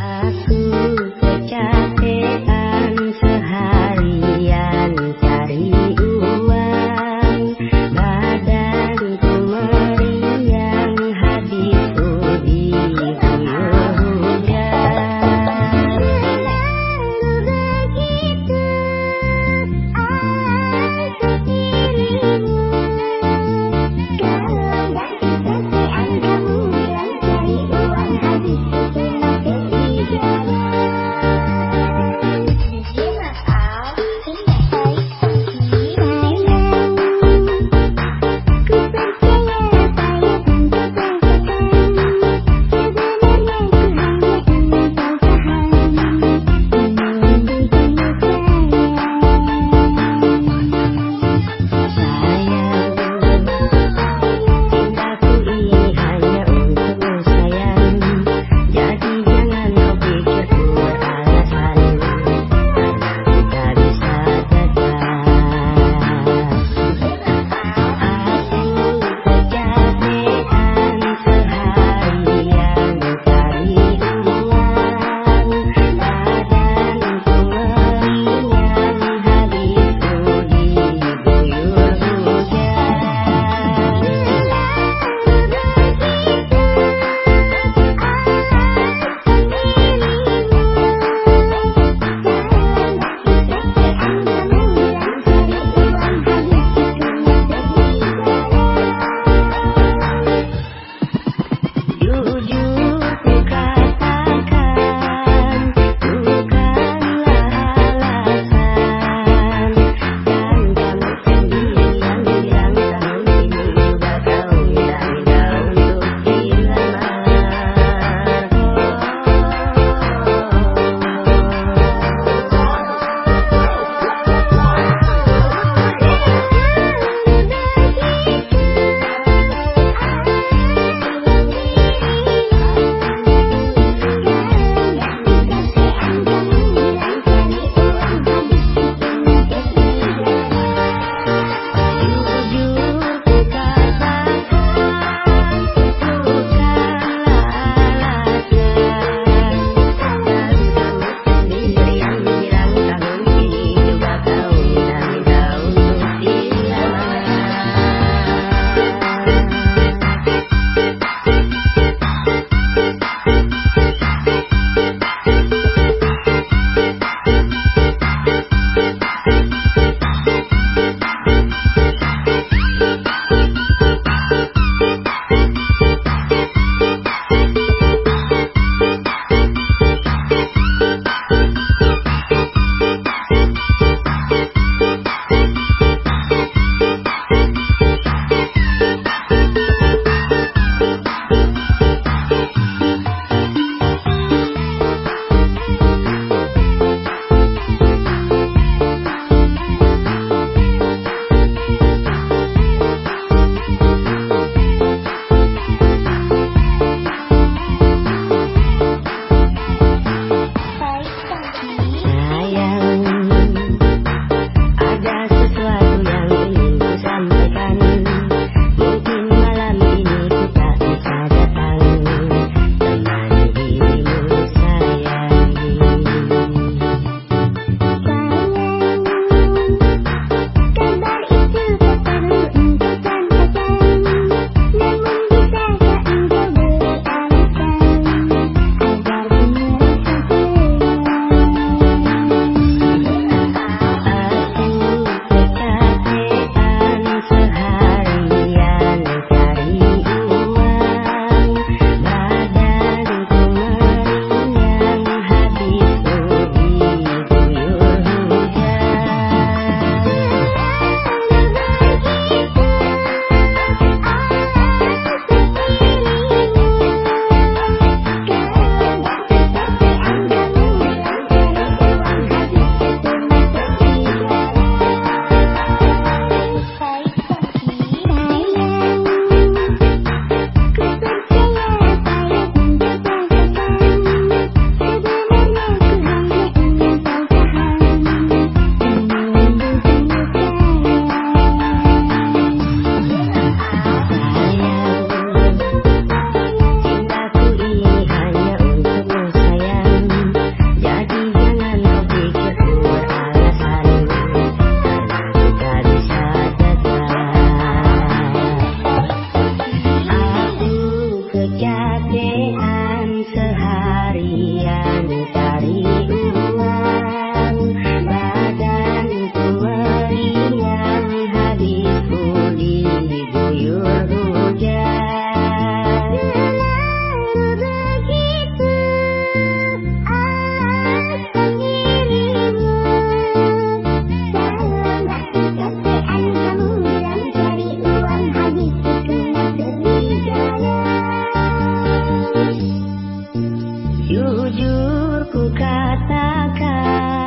aku pecah jujur ku katakan